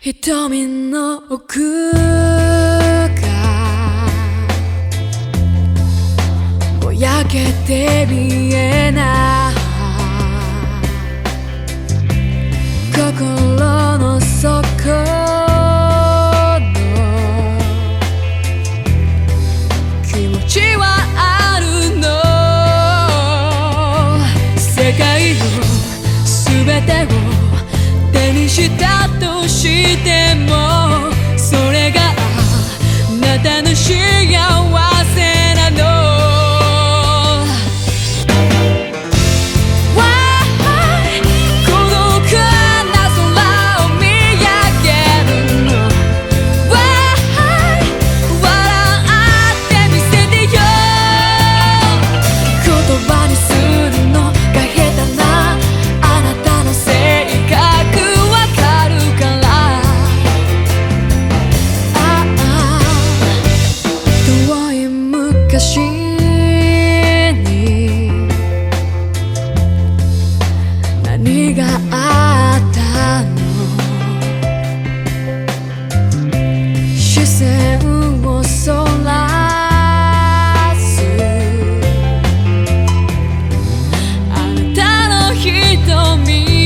瞳の奥がぼやけて見えない心の底の気持ちはあるの世界の全てを手にしたとしてもあなたの瞳